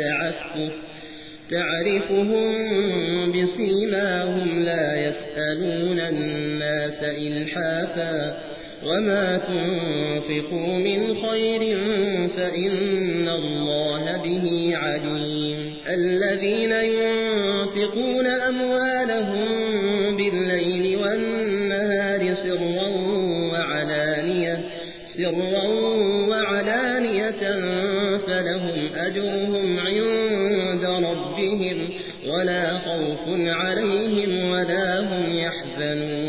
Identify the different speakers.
Speaker 1: التعفف تعرفهم بصيماهم لا يسألون الناس إلحافا. وما تنفقوا من خير فإن الله به عليم. الذين ينفقون أموالهم بالليل والنهار سرا وعلانية, سرا وعلانية فلهم أجرهم خوف عليهم ولا هم يحزنون